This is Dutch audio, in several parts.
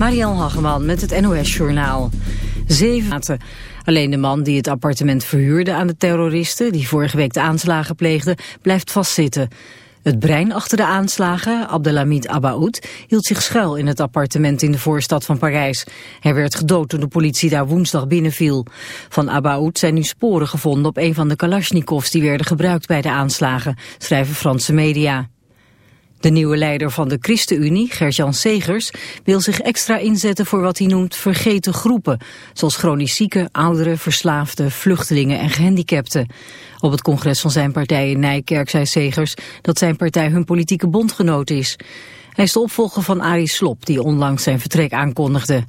Marielle Hageman met het NOS Journaal. Zeven Alleen de man die het appartement verhuurde aan de terroristen... die vorige week de aanslagen pleegden, blijft vastzitten. Het brein achter de aanslagen, Abdelhamid Abaoud, hield zich schuil in het appartement in de voorstad van Parijs. Hij werd gedood toen de politie daar woensdag binnenviel. Van Abaoud zijn nu sporen gevonden op een van de Kalashnikovs die werden gebruikt bij de aanslagen, schrijven Franse media. De nieuwe leider van de ChristenUnie, Gerjan Segers, wil zich extra inzetten voor wat hij noemt vergeten groepen, zoals chronisch zieken, ouderen, verslaafden, vluchtelingen en gehandicapten. Op het congres van zijn partij in Nijkerk zei Segers dat zijn partij hun politieke bondgenoot is. Hij is de opvolger van Arie Slop, die onlangs zijn vertrek aankondigde.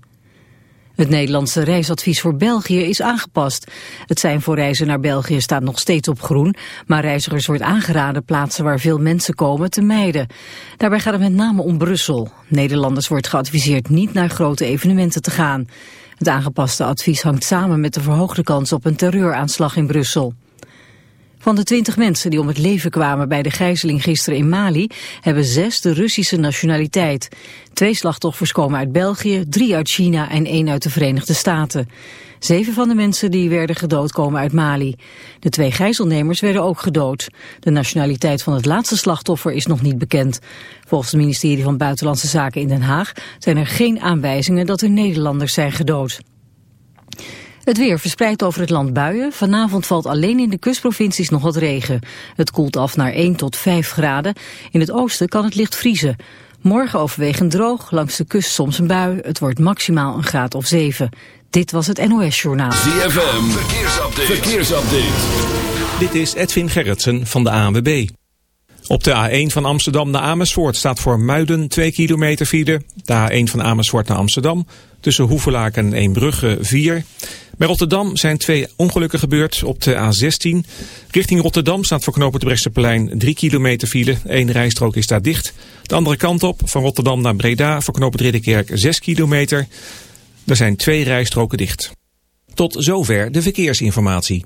Het Nederlandse reisadvies voor België is aangepast. Het zijn voor reizen naar België staat nog steeds op groen, maar reizigers wordt aangeraden plaatsen waar veel mensen komen te mijden. Daarbij gaat het met name om Brussel. Nederlanders wordt geadviseerd niet naar grote evenementen te gaan. Het aangepaste advies hangt samen met de verhoogde kans op een terreuraanslag in Brussel. Van de twintig mensen die om het leven kwamen bij de gijzeling gisteren in Mali, hebben zes de Russische nationaliteit. Twee slachtoffers komen uit België, drie uit China en één uit de Verenigde Staten. Zeven van de mensen die werden gedood komen uit Mali. De twee gijzelnemers werden ook gedood. De nationaliteit van het laatste slachtoffer is nog niet bekend. Volgens het ministerie van Buitenlandse Zaken in Den Haag zijn er geen aanwijzingen dat er Nederlanders zijn gedood. Het weer verspreidt over het land buien. Vanavond valt alleen in de kustprovincies nog wat regen. Het koelt af naar 1 tot 5 graden. In het oosten kan het licht vriezen. Morgen overwegend droog, langs de kust soms een bui. Het wordt maximaal een graad of 7. Dit was het NOS Journaal. ZFM, verkeersupdate. verkeersupdate. Dit is Edwin Gerritsen van de ANWB. Op de A1 van Amsterdam naar Amersfoort staat voor Muiden 2 kilometer file. De A1 van Amersfoort naar Amsterdam tussen Hoevelaken en Eembrugge 4. Bij Rotterdam zijn twee ongelukken gebeurd op de A16. Richting Rotterdam staat voor knopen Bresseplein 3 kilometer file. Eén rijstrook is daar dicht. De andere kant op, van Rotterdam naar Breda, voor knopen Ridderkerk 6 kilometer. Er zijn twee rijstroken dicht. Tot zover de verkeersinformatie.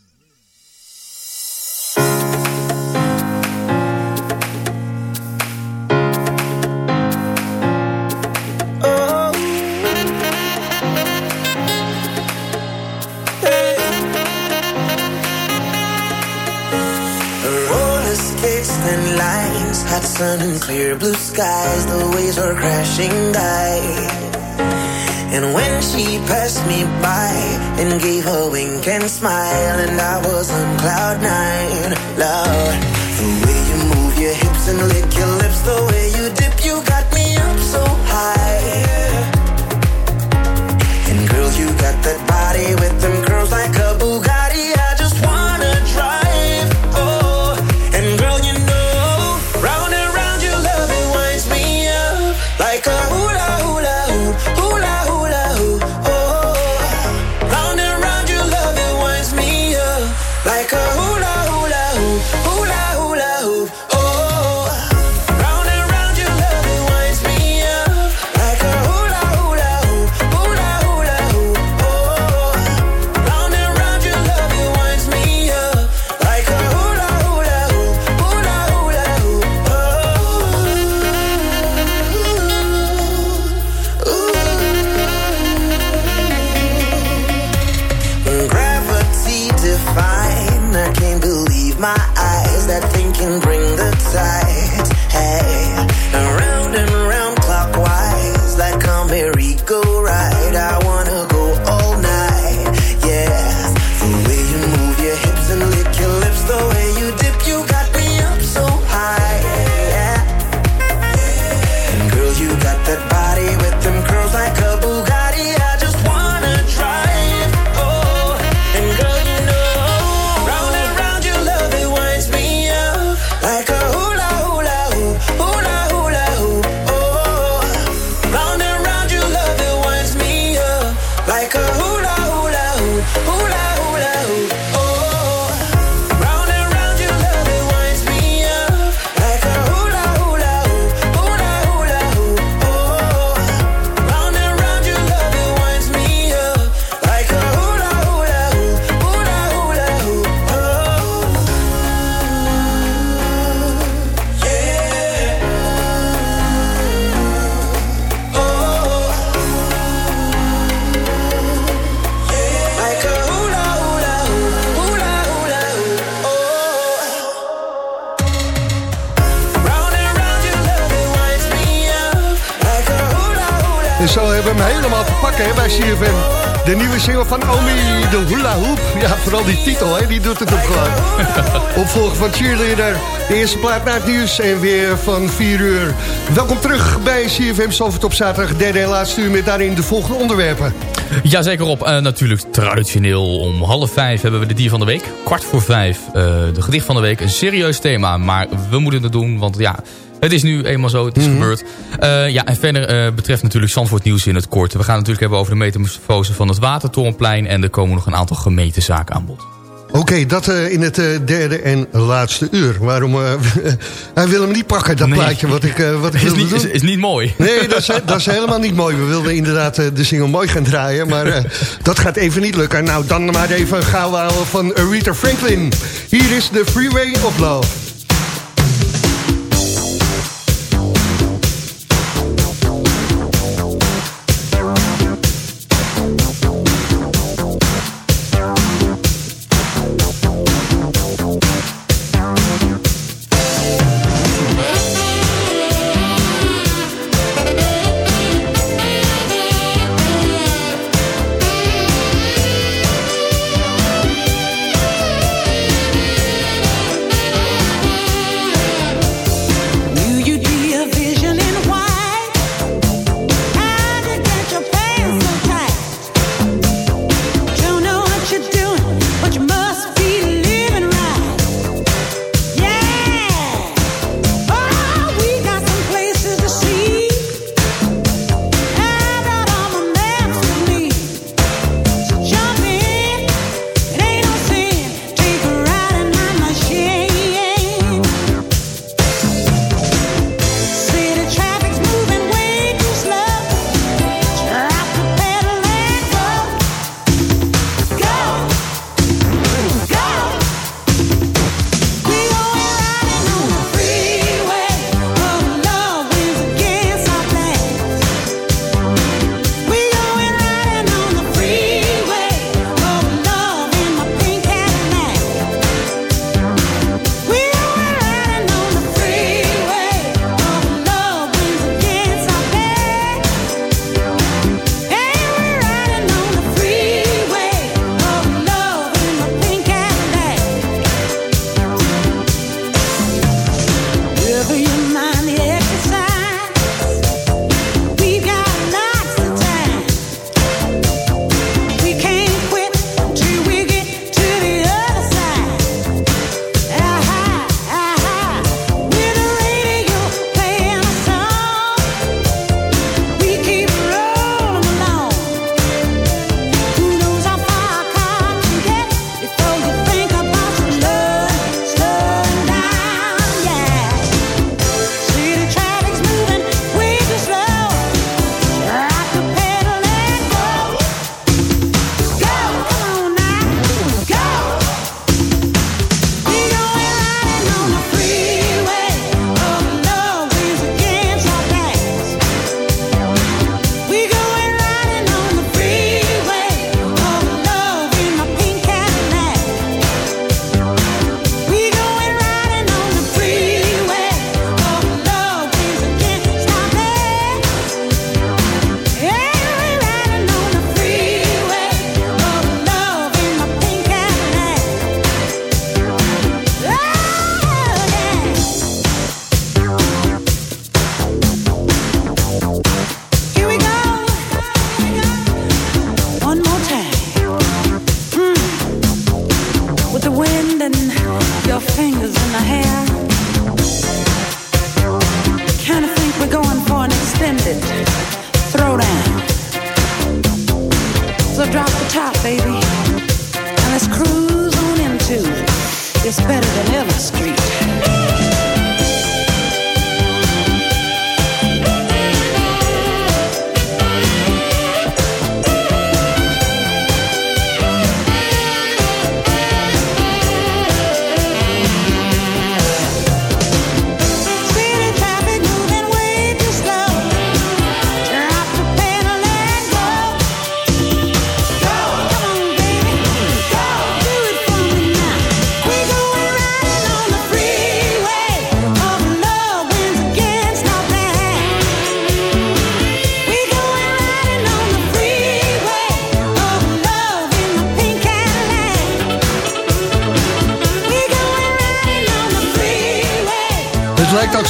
Hot sun and clear blue skies. The waves were crashing by. And when she passed me by and gave a wink and smile, and I was on cloud nine, Lord, the way you move your hips and lick your single van Omi, de Hula Hoop. Ja, vooral die titel, hè, die doet het ook gewoon. Opvolger van Cheerleader. De eerste plaat naar het nieuws en weer van 4 uur. Welkom terug bij CFM Zalvert op zaterdag. Derde en laatste uur met daarin de volgende onderwerpen. Ja, zeker op. Eh, natuurlijk traditioneel om half vijf hebben we de dier van de week. Kwart voor vijf eh, de gedicht van de week. Een serieus thema, maar we moeten het doen, want ja... Het is nu eenmaal zo, het is gebeurd. Eh, ja, en verder eh, betreft natuurlijk Zandvoort nieuws in het kort. We gaan het natuurlijk hebben over de metamorfose van het Watertorenplein... en er komen nog een aantal gemeentezaken aan bod. Oké, dat eh, in het derde en laatste uur. Waarom? eh, hij wil hem niet pakken, dat Nee. plaatje wat ik, wat ik Is niet, doen. is, is niet mooi. Nee, dat is, dat is helemaal niet mooi. We wilden inderdaad de single mooi gaan draaien. Maar dat gaat even niet lukken. Nou, dan maar even gauw houden van Aretha Franklin. Hier is de Freeway of Love.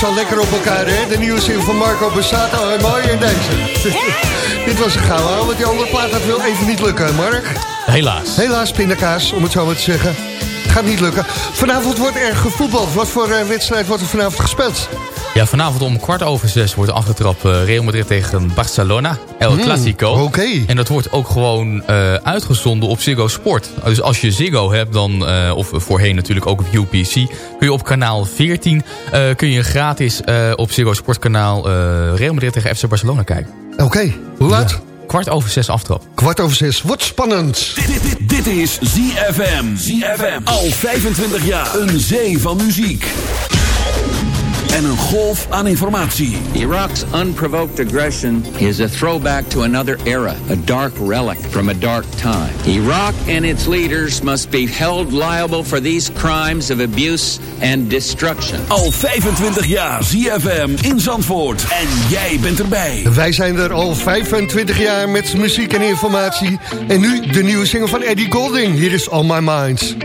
Zo lekker op elkaar, hè? De nieuwe zin van Marco Bassato en mooi in deze. Dit was een gouden, want die andere plaat dat wil even niet lukken, Mark. Helaas. Helaas, pindakaas, om het zo maar te zeggen. Het gaat niet lukken. Vanavond wordt er gevoetbald. Wat voor eh, wedstrijd wordt er vanavond gespeeld? Ja, vanavond om kwart over zes wordt afgetrapt uh, Real Madrid tegen Barcelona. El Clasico. Oké. En dat wordt ook gewoon uh, uitgezonden op Ziggo Sport. Dus als je Ziggo hebt, dan, uh, of voorheen natuurlijk ook op UPC... kun je op kanaal 14 kun je gratis op Ziggo Sport kanaal Real Madrid tegen FC Barcelona kijken. Oké, hoe laat? Ja, kwart over zes aftrap. Kwart over zes, wat spannend. Dit, dit is ZFM. ZFM. Al 25 jaar. Een zee van muziek. En een golf aan informatie. Iraq's unprovoked aggression is a throwback to another era, a dark relic from a dark time. Iraq and its leaders must be held liable for these crimes of abuse and destruction. Al 25 jaar ZFM in Zandvoort. En jij bent erbij. Wij zijn er al 25 jaar met muziek en informatie. En nu de nieuwe single van Eddie Golding. Hier is All My Minds.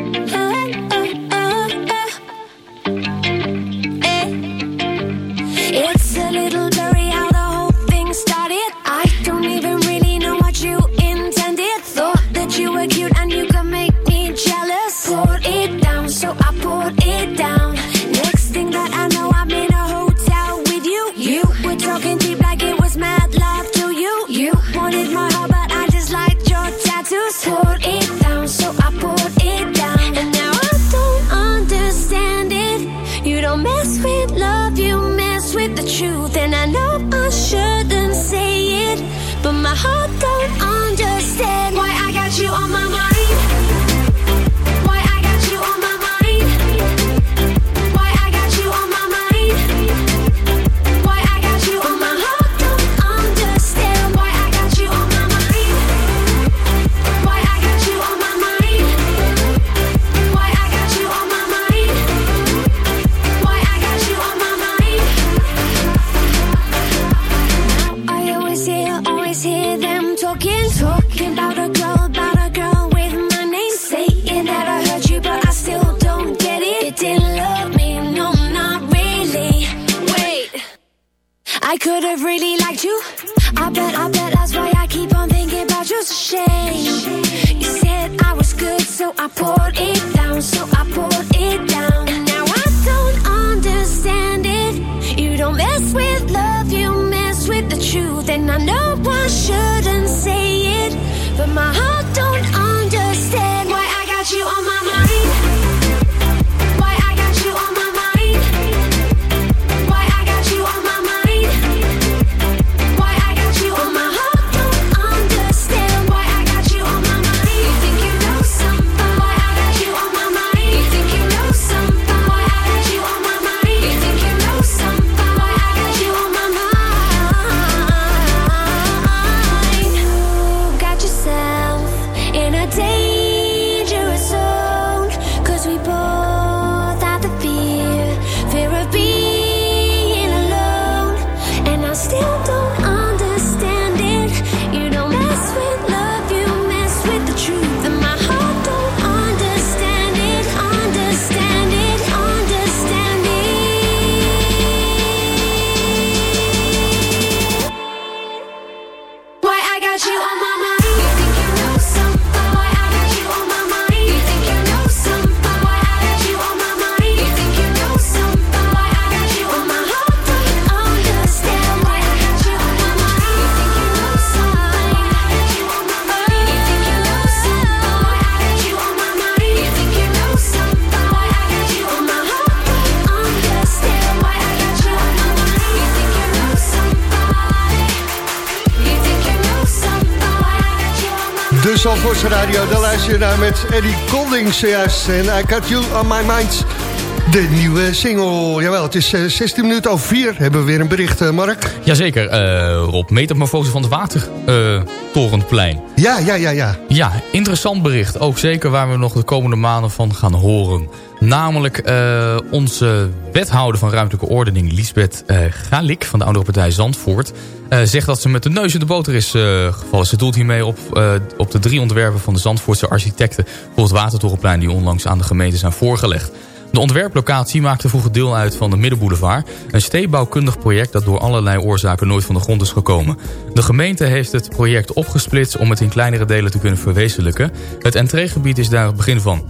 Radio, daar luister je naar met Eddie Golding zojuist. En I Got You On My Mind. De nieuwe single. Jawel, het is eh, 16 minuten over 4. Hebben we weer een bericht, eh, Mark? Jazeker, eh Rob. Metamorfose van het Watertorenplein. Ja, ja, ja, ja. Ja, interessant bericht. Ook zeker waar we nog de komende maanden van gaan horen. Namelijk eh, onze wethouder van ruimtelijke ordening, Lisbeth eh Galik van de oudere partij Zandvoort... eh, zegt dat ze met de neus in de boter is eh, gevallen. Ze doelt hiermee op, eh, op de drie ontwerpen van de Zandvoortse architecten... voor het Watertorenplein die onlangs aan de gemeente zijn voorgelegd. De ontwerplocatie maakte vroeger deel uit van de Middenboulevard... een steekbouwkundig project dat door allerlei oorzaken nooit van de grond is gekomen. De gemeente heeft het project opgesplitst om het in kleinere delen te kunnen verwezenlijken. Het entreegebied is daar het begin van.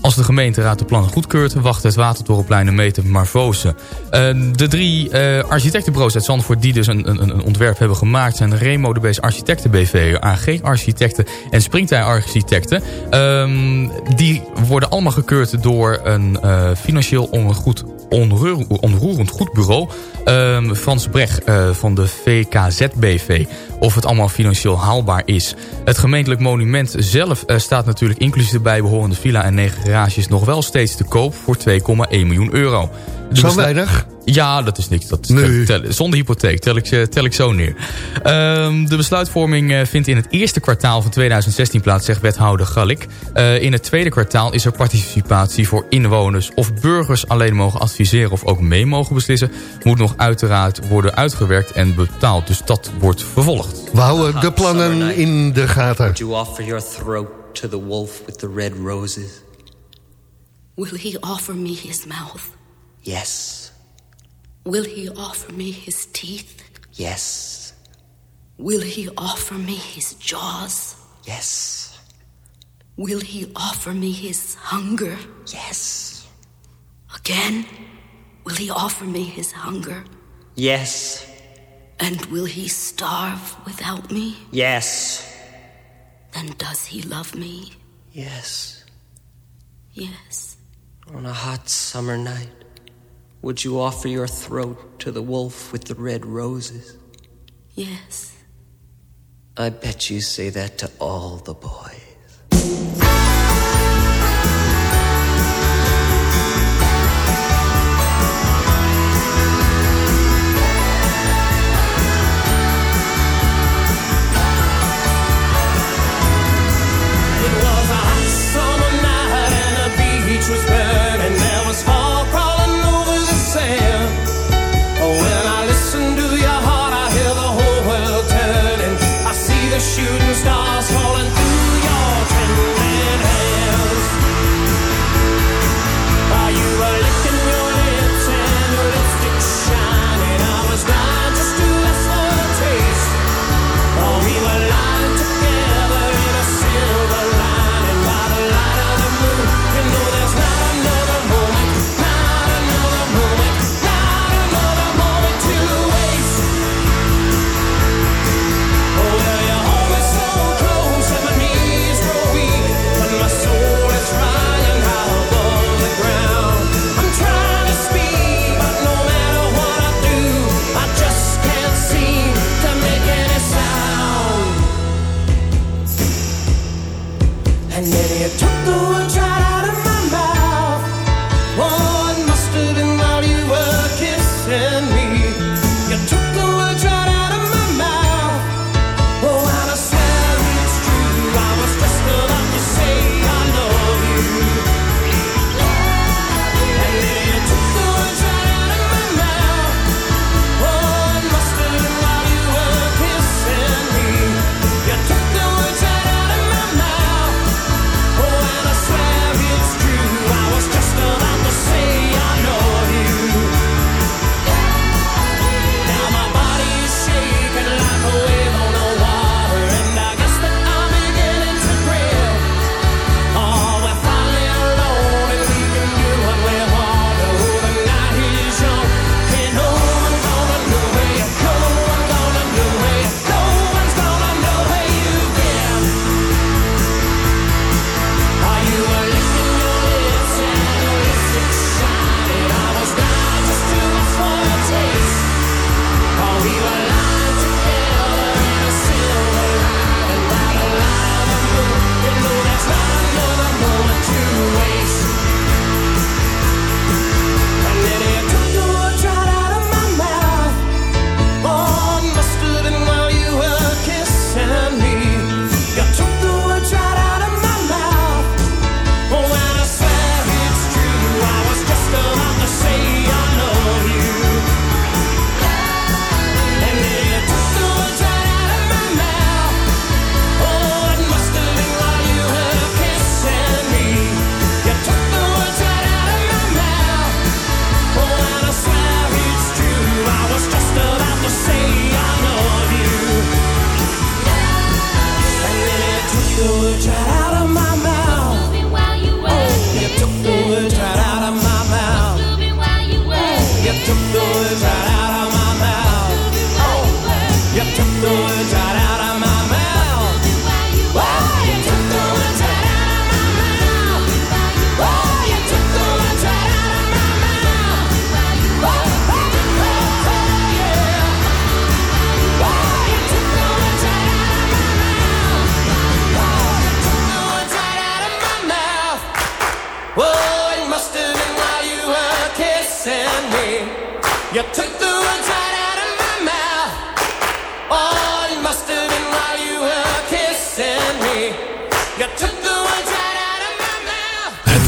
Als de gemeenteraad de plannen goedkeurt, wacht het Watertorenplein een metamorfose. Uh, de drie uh, architectenbureaus uit Zandvoort die dus een, een, een ontwerp hebben gemaakt... zijn Remo de Bees Architecten BV, AG Architecten en Springtij Architecten. Um, die worden allemaal gekeurd door een uh, financieel ongoed onroerend goed bureau. Um, Frans Brecht uh, van de VKZBV. Of het allemaal financieel haalbaar is. Het gemeentelijk monument zelf uh, staat natuurlijk inclusief de bijbehorende villa en negen garages nog wel steeds te koop voor 2,1 miljoen euro. De zo weinig? Ja, dat is niks. Dat nee. tel, tel, zonder hypotheek tel ik, tel ik zo neer. Um, de besluitvorming uh, vindt in het eerste kwartaal van 2016 plaats, zegt wethouder Gallik. Uh, in het tweede kwartaal is er participatie voor inwoners of burgers alleen mogen adviseren of ook mee mogen beslissen. Moet nog uiteraard worden uitgewerkt en betaald. Dus dat wordt vervolgd. We houden de plannen in de gaten. Would you offer your throat to the wolf with the red roses? Will he offer me his mouth? Yes. Will he offer me his teeth? Yes. Will he offer me his jaws? Yes. Will he offer me his hunger? Yes. Again? Will he offer me his hunger? Yes. And will he starve without me? Yes. Then does he love me? Yes. Yes. On a hot summer night, would you offer your throat to the wolf with the red roses? Yes. I bet you say that to all the boys.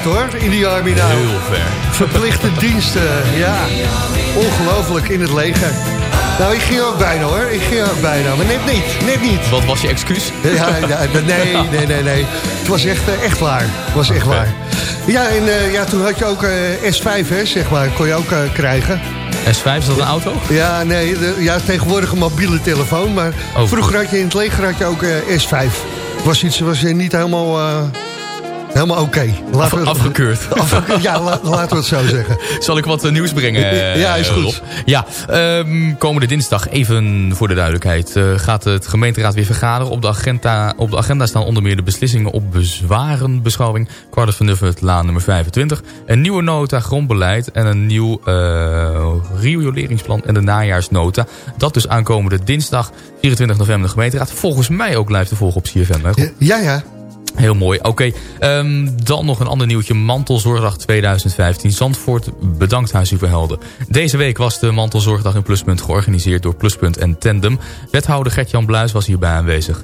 Hoor, in die Army nou. Heel ver. Verplichte diensten, ja. Ongelooflijk, in het leger. Nou, ik ging ook bijna hoor, ik ging ook bijna, maar net niet, net niet. Wat was je excuus? Ja, nee, nee, nee, nee. Het was echt, eh, echt waar. Het was echt waar. Ja, en eh, ja, toen had je ook eh, S5, hè, zeg maar, kon je ook krijgen. S5, is dat een auto? Ja, nee, de- ja, tegenwoordig een mobiele telefoon, maar Oh. vroeger had je in het leger had je ook eh, S5. Was iets, was eh, niet helemaal, helemaal oké. Af- afgekeurd. Afgekeurd, ja, la- laten we het zo zeggen. Zal ik wat eh, nieuws brengen? eh, Ja, is goed. Rob? Ja, ehm, komende dinsdag, even voor de duidelijkheid... eh, gaat het gemeenteraad weer vergaderen. Op de, agenda, op de agenda staan onder meer de beslissingen op bezwarenbeschouwing... Kwarters van Nuffert, Laan nummer 25... een nieuwe nota grondbeleid en een nieuw eh rioleringsplan... en de najaarsnota. Dat dus aankomende dinsdag 24 november de gemeenteraad. Volgens mij ook live te volgen op CFM. Hè? Ja, ja. Heel mooi. Oké, ehm, dan nog een ander nieuwtje. Mantelzorgdag 2015. Zandvoort bedankt Huis Helden. Deze week was de Mantelzorgdag in Pluspunt georganiseerd door Pluspunt en Tandem. Wethouder Gert-Jan Bluis was hierbij aanwezig.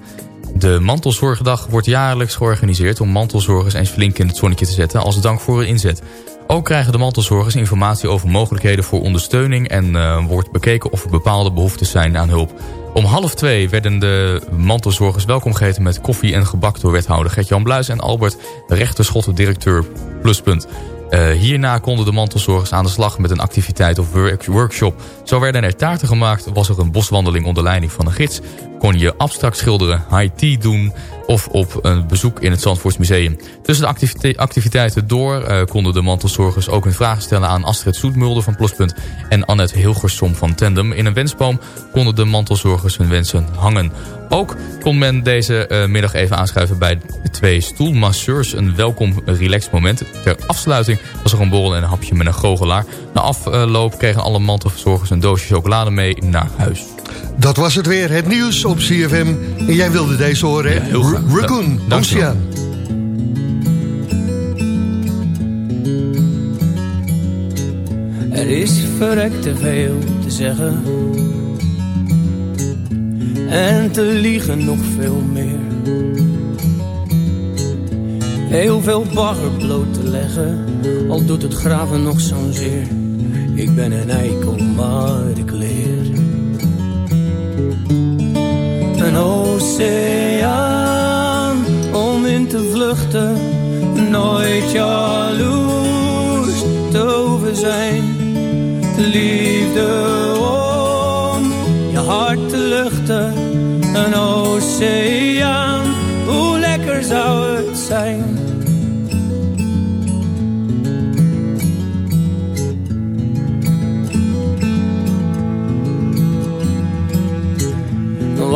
De Mantelzorgdag wordt jaarlijks georganiseerd om mantelzorgers eens flink in het zonnetje te zetten als dank voor hun inzet. Ook krijgen de mantelzorgers informatie over mogelijkheden voor ondersteuning en eh, wordt bekeken of er bepaalde behoeftes zijn aan hulp. Om half twee werden de mantelzorgers welkom geheten met koffie en gebak door wethouder Gert-Jan Bluis en Albert Rechterschot, directeur Pluspunt. Eh, hierna konden de mantelzorgers aan de slag met een activiteit of work- workshop. Zo werden er taarten gemaakt, was er een boswandeling onder leiding van een gids... kon je abstract schilderen, high tea doen of op een bezoek in het Zandvoortsmuseum. Tussen de activite- activiteiten door eh, konden de mantelzorgers ook hun vragen stellen aan Astrid Soetmulder van Pluspunt en Annette Hilgersom van Tandem. In een wensboom konden de mantelzorgers hun wensen hangen. Ook kon men deze eh, middag even aanschuiven bij twee stoelmasseurs. Een welkom relaxed moment. Ter afsluiting was er een borrel en een hapje met een goochelaar. Na afloop kregen alle mantelzorgers een doosje chocolade mee naar huis. Dat was het weer, het nieuws op CFM. En jij wilde deze horen, hè? heel graag. R- Raccoon. Oceaan. Er is verrekt te veel te zeggen. En te liegen nog veel meer. Heel veel bagger bloot te leggen. Al doet het graven nog zo'n zeer. Ik ben een eikel, maar ik oceaan om in te vluchten. Nooit jaloers te over zijn. Liefde om je hart te luchten. Een oceaan, hoe lekker zou het zijn.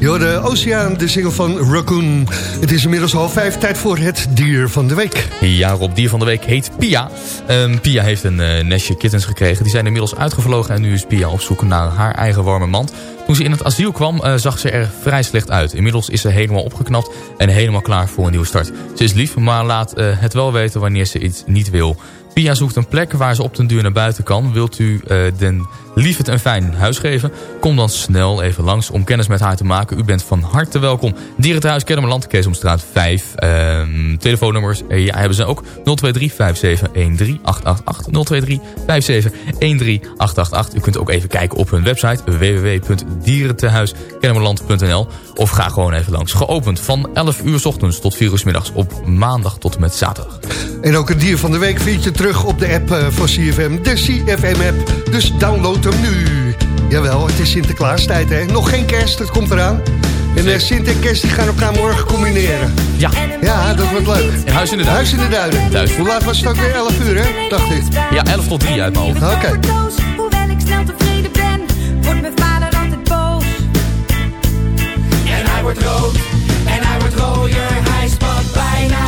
Jo, de Oceaan, de single van Raccoon. Het is inmiddels half vijf, tijd voor het dier van de week. Ja, Rob, dier van de week heet Pia. Ehm, Pia heeft een eh, nestje kittens gekregen. Die zijn inmiddels uitgevlogen en nu is Pia op zoek naar haar eigen warme mand. Toen ze in het asiel kwam, eh, zag ze er vrij slecht uit. Inmiddels is ze helemaal opgeknapt en helemaal klaar voor een nieuwe start. Ze is lief, maar laat eh, het wel weten wanneer ze iets niet wil. Pia zoekt een plek waar ze op den duur naar buiten kan. Wilt u eh, den liefend en fijn huis geven? Kom dan snel even langs om kennis met haar te maken. U bent van harte welkom. Dierenthuis Kennemerland, Keesomstraat 5. Ehm, telefoonnummers ja, hebben ze ook 023 5713 888. 023 5713 888. U kunt ook even kijken op hun website www.dierentehuiskennemerland.nl of ga gewoon even langs. Geopend van 11 uur 's ochtends tot 4 uur 's middags op maandag tot en met zaterdag. En ook het dier van de week vind je terug op de app eh, van CFM, de CFM-app. Dus download hem nu. Jawel, het is Sinterklaastijd, hè? Nog geen kerst, het komt eraan. En uh, Sint en kerst die gaan elkaar morgen combineren. Ja. Ja, dat wordt leuk. En Huis in de Duinen. Huis in de Duinen. Thuis. Hoe laat was het ook weer? 11 uur, hè? Dacht ik. Ja, 11 tot 3 uit mijn hoofd. Oké. Hoewel ik snel tevreden ben, wordt mijn vader altijd boos. En hij wordt rood, en hij wordt rooier, hij spat bijna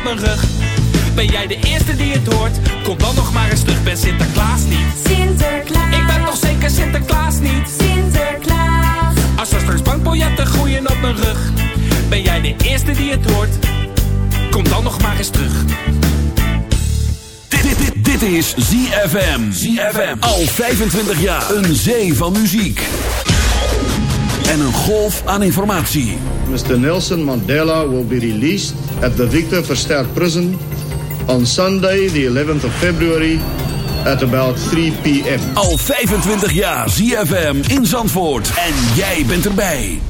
Op mijn rug. Ben jij de eerste die het hoort? Kom dan nog maar eens terug, ben Sinterklaas niet. Sinterklaas, Ik ben toch zeker Sinterklaas niet? Sinterklaas, Als er straks bankbiljetten groeien op mijn rug. Ben jij de eerste die het hoort? Kom dan nog maar eens terug. Dit, dit, dit, dit is ZFM. ZFM. Al 25 jaar. Een zee van muziek. En een golf aan informatie. Mr. Nelson Mandela will be released at the Victor Verster Prison on Sunday, the 11th of February, at about 3 p.m. Al 25 jaar ZFM in Zandvoort. En jij bent erbij.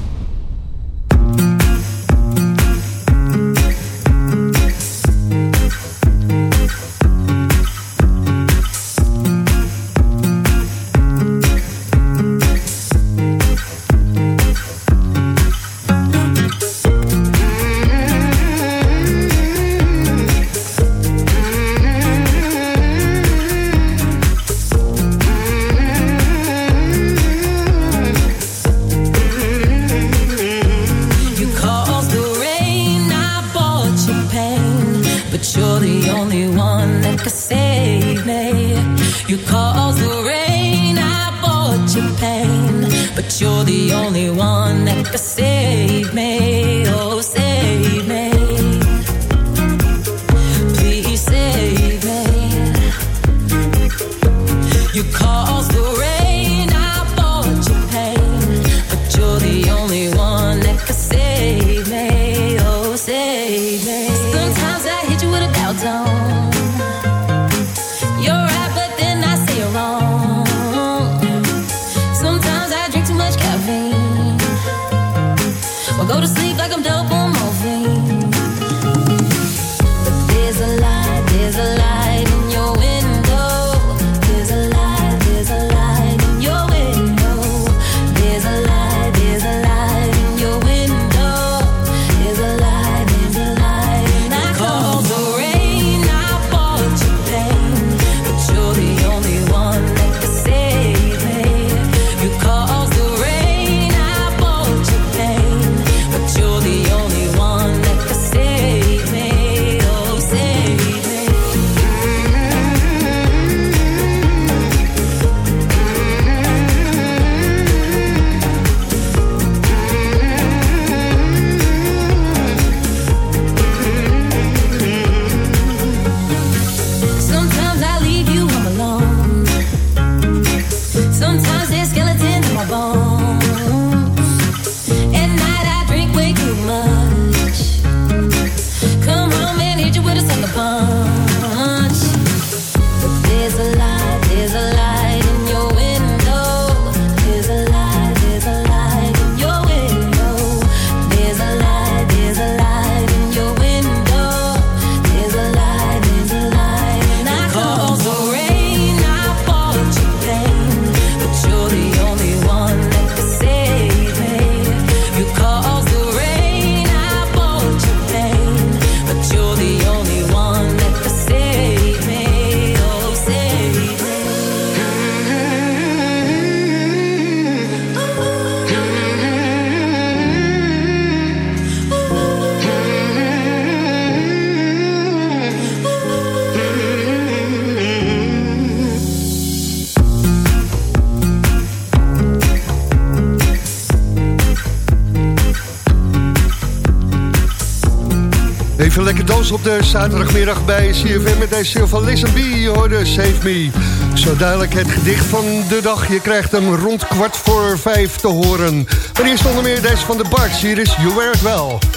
Lekker dansen op de zaterdagmiddag bij CFM met deze stil van Listen B. Je hoorde Save Me. Zo duidelijk het gedicht van de dag. Je krijgt hem rond kwart voor vijf te horen. Maar eerst onder meer deze van de Barts. Hier is You Wear It Well.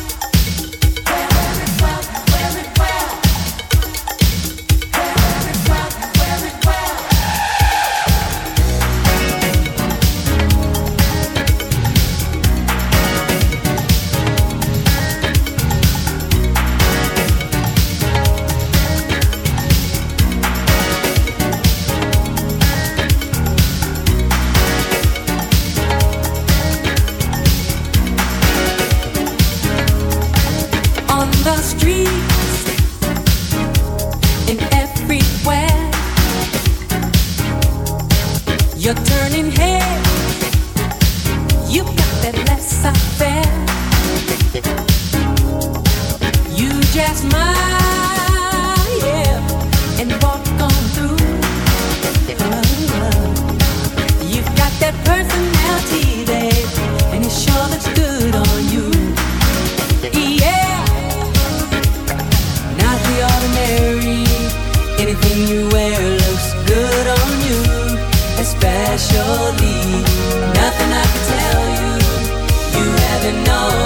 You haven't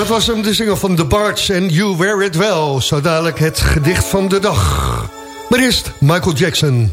dat was hem, de single van The Barts en You Wear It Well. Zo dadelijk het gedicht van de dag. Maar eerst Michael Jackson.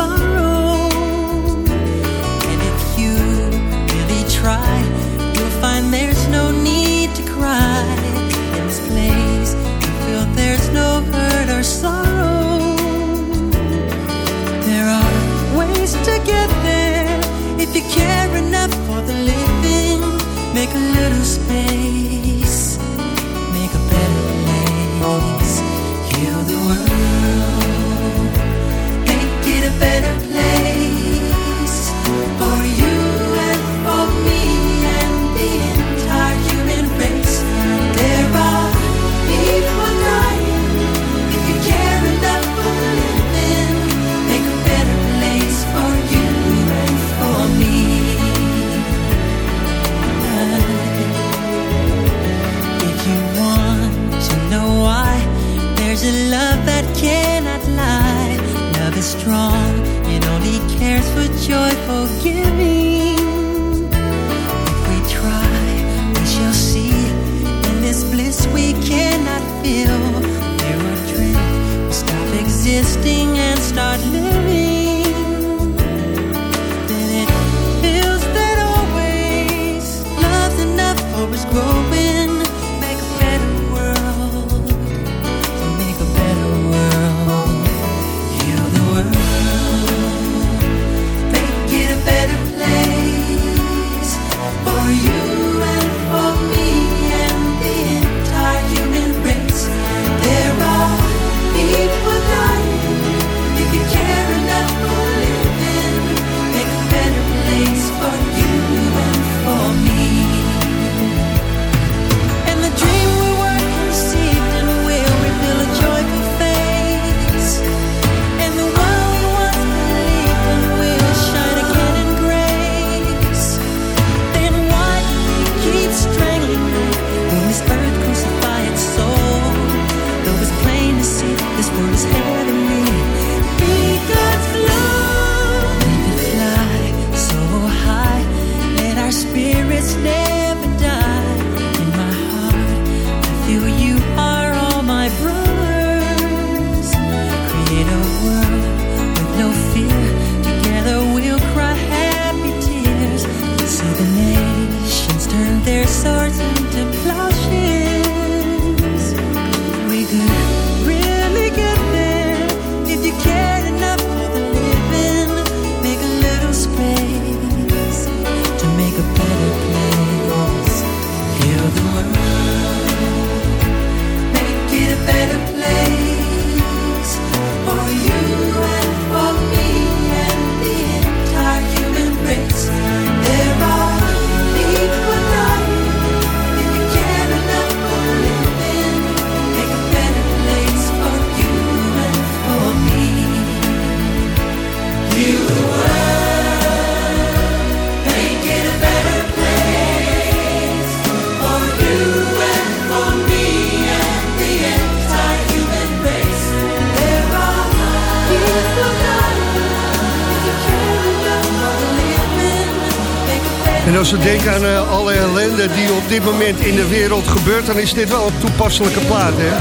we denken aan eh, alle ellende die op dit moment in de wereld gebeurt... dan is dit wel een toepasselijke plaat, hè?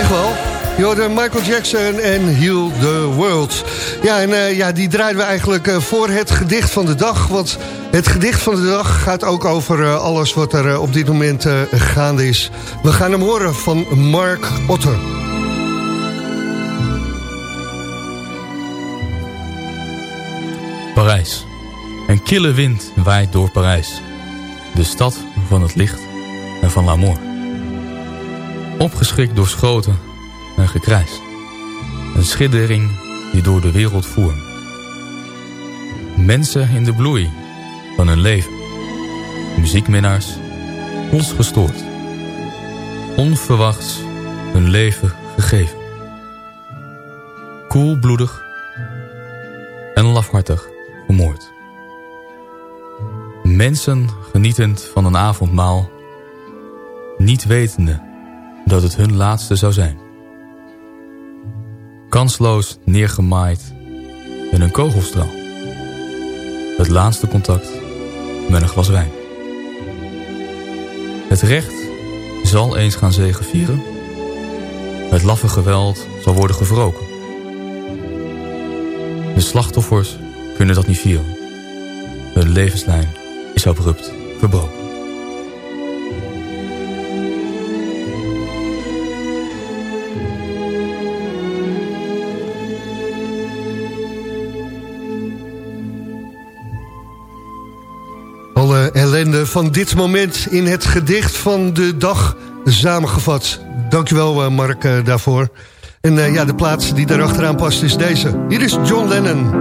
Echt wel. Jorden Michael Jackson en Heal the World. Ja, en eh, ja, die draaiden we eigenlijk eh, voor het gedicht van de dag. Want het gedicht van de dag gaat ook over alles wat er op dit moment gaande is. We gaan hem horen van Mark Otter. Parijs. Een kille wind waait door Parijs. De stad van het licht en van l'amour. Opgeschrikt door schoten en gekrijs. Een schittering die door de wereld voer. Mensen in de bloei van hun leven. Muziekminnaars, ons gestoord. Onverwachts hun leven gegeven. Koelbloedig en lafhartig vermoord. Mensen genietend van een avondmaal, niet wetende dat het hun laatste zou zijn. Kansloos neergemaaid in een kogelstraal. Het laatste contact met een glas wijn. Het recht zal eens gaan zegenvieren. Het laffe geweld zal worden gewroken. De slachtoffers kunnen dat niet vieren. Hun levenslijn is abrupt verbroken. Alle ellende van dit moment in het gedicht van de dag samengevat. Dankjewel eh, Mark eh, daarvoor. En eh, ja, de plaats die daarachteraan past is deze. Hier is John Lennon.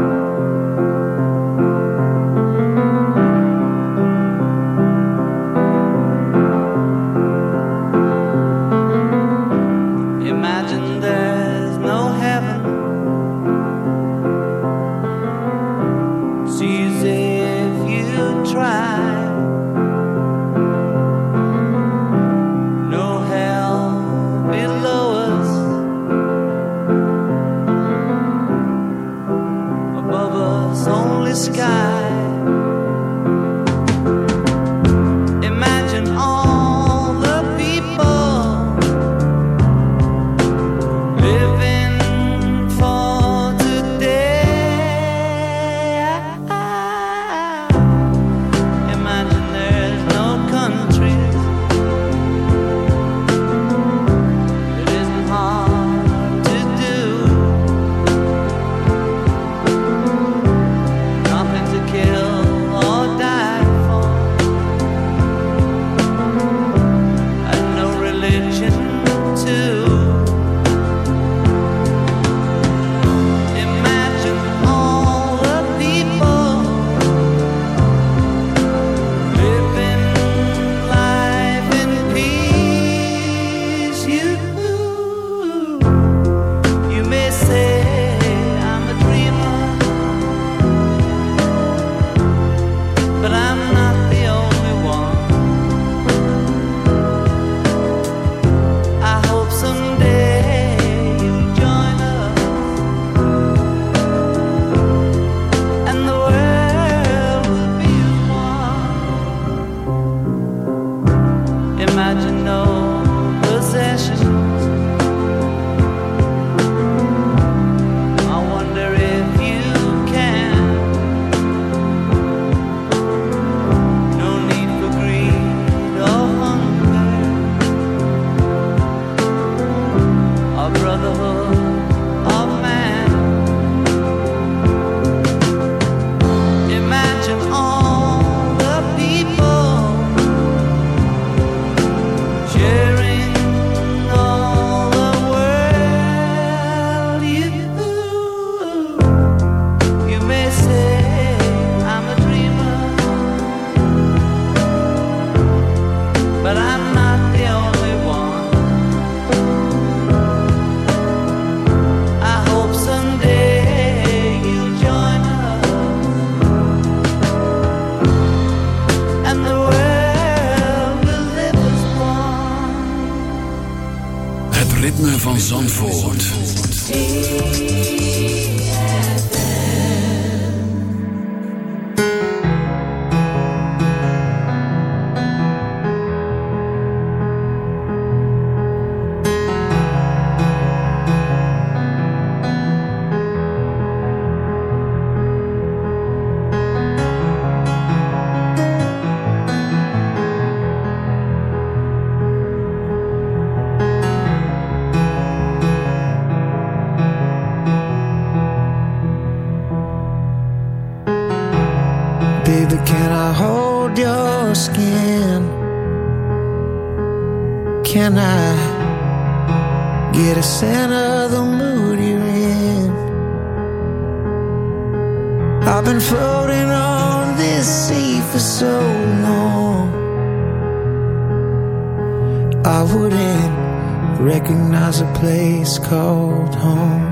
I wouldn't recognize a place called home.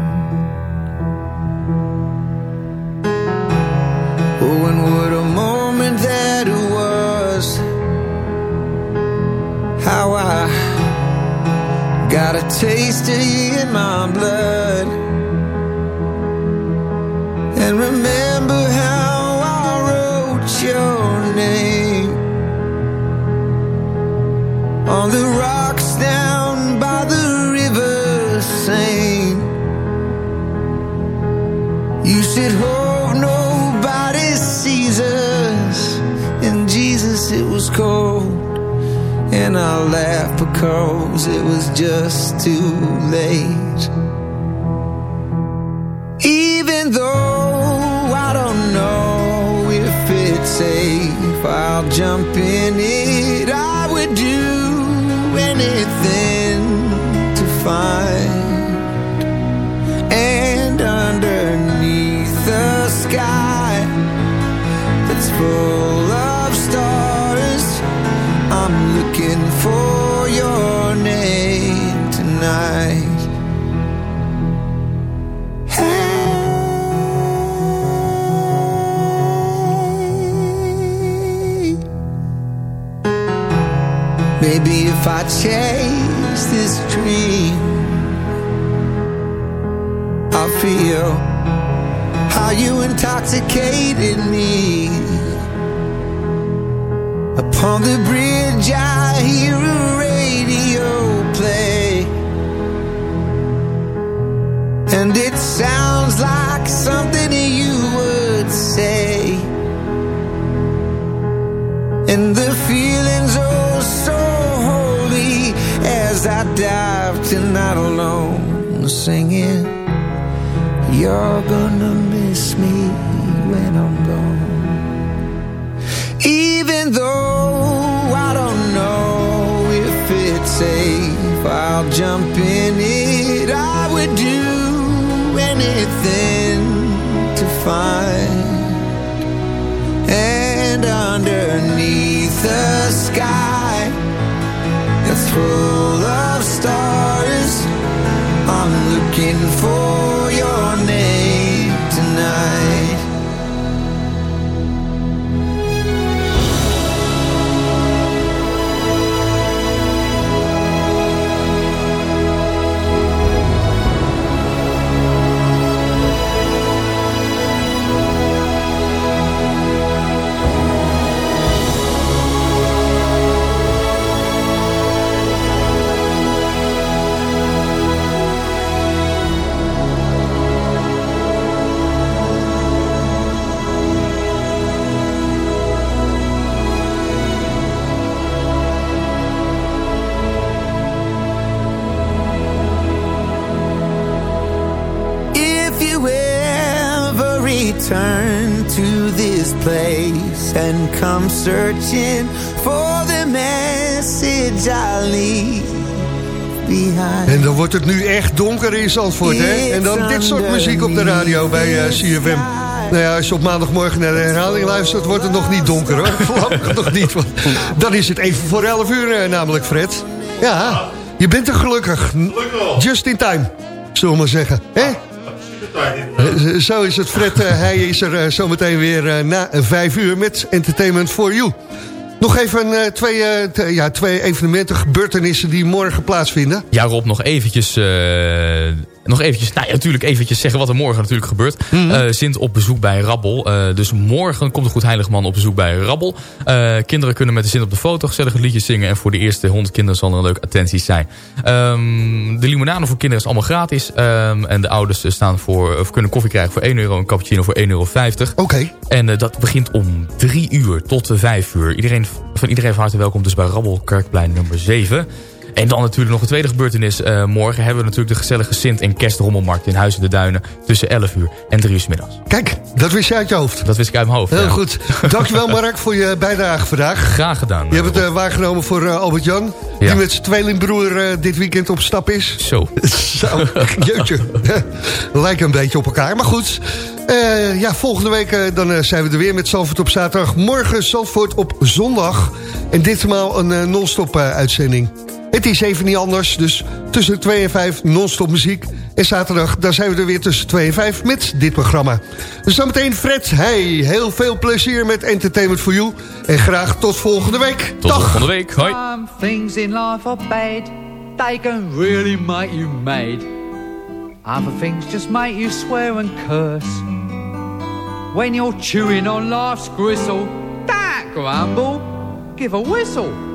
Oh, and what a moment that it was. How I got a taste of you in my blood. And remember hope nobody sees us. And Jesus, it was cold. And I laughed because it was just too late. Even though I don't know if it's safe, I'll jump in it. I would do anything full of stars, I'm looking for your name tonight. Maybe if I chase this dream, I'll feel how you intoxicated me. Upon the bridge, I hear a radio play, and it sounds like something you would say. And the feeling's oh so holy as I dive tonight alone, singing, You're gonna miss me when I'm gone. I'll jump in it. I would do anything to find and underneath the sky that's full of stars i'm looking for return to this place and come searching for the message I leave behind. En dan wordt het nu echt donker in Zandvoort, hè? En dan dit soort muziek op de radio bij eh, CFM. Nou ja, als je op maandagmorgen naar de herhaling luistert... wordt het nog niet donker, hoor. Voorlopig nog niet. Want dan is het even voor 11 uur eh, namelijk, Fred. Ja, je bent er gelukkig. Just in time, zullen we maar zeggen. Hè? Eh, Zo is het, Fred. eh, hij is er eh, zometeen weer eh, na vijf uur met Entertainment for You. Nog even eh, twee, eh, ja, twee evenementen, gebeurtenissen die morgen plaatsvinden. Ja, Rob, nog eventjes... eh, nog eventjes, nou ja, natuurlijk eventjes zeggen wat er morgen natuurlijk gebeurt. Eh, Sint op bezoek bij Rabbel. Eh, dus morgen komt de Goed Heiligman op bezoek bij Rabbel. Eh, kinderen kunnen met de Sint op de foto gezellige liedjes zingen. En voor de eerste 100 kinderen zal er een leuke attentie zijn. Ehm, de limonade voor kinderen is allemaal gratis. Ehm, en de ouders staan voor, of kunnen koffie krijgen voor 1 euro. Een cappuccino voor 1,50 euro. Oké. En dat begint om 3 uur tot uh, 5 uur. Iedereen, van iedereen van harte welkom dus bij Rabbel Kerkplein nummer 7. En dan natuurlijk nog een tweede gebeurtenis. Uh, morgen hebben we natuurlijk de gezellige Sint- en Kerstrommelmarkt in Huizen de Duinen. Tussen 11 uur en 3 uur 's middags. Kijk, dat wist je uit je hoofd. Dat wist ik uit mijn hoofd, Heel ja. goed. Dankjewel Mark voor je bijdrage vandaag. Graag gedaan. Je hebt het eh, waargenomen voor eh, Albert-Jan. Die met zijn tweelingbroer eh, dit weekend op stap is. Zo. Zo, jeutje. Lijken een beetje op elkaar, maar goed. Eh, ja, volgende week eh, dan eh, zijn we er weer met Zandvoort op zaterdag. Morgen Zandvoort op zondag. En ditmaal een eh, non-stop eh, uitzending. Het is even niet anders, dus tussen 2 en 5 non-stop muziek. En zaterdag, dan zijn we er weer tussen 2 en 5 met dit programma. Dus dan meteen Fred, hey, heel veel plezier met Entertainment for You. En graag tot volgende week. Tot Dag. volgende week. Hoi. Some things in life are bad. They can really make you mad. Other things just make you swear and curse. When you're chewing on life's gristle, don't grumble, give a whistle.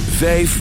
5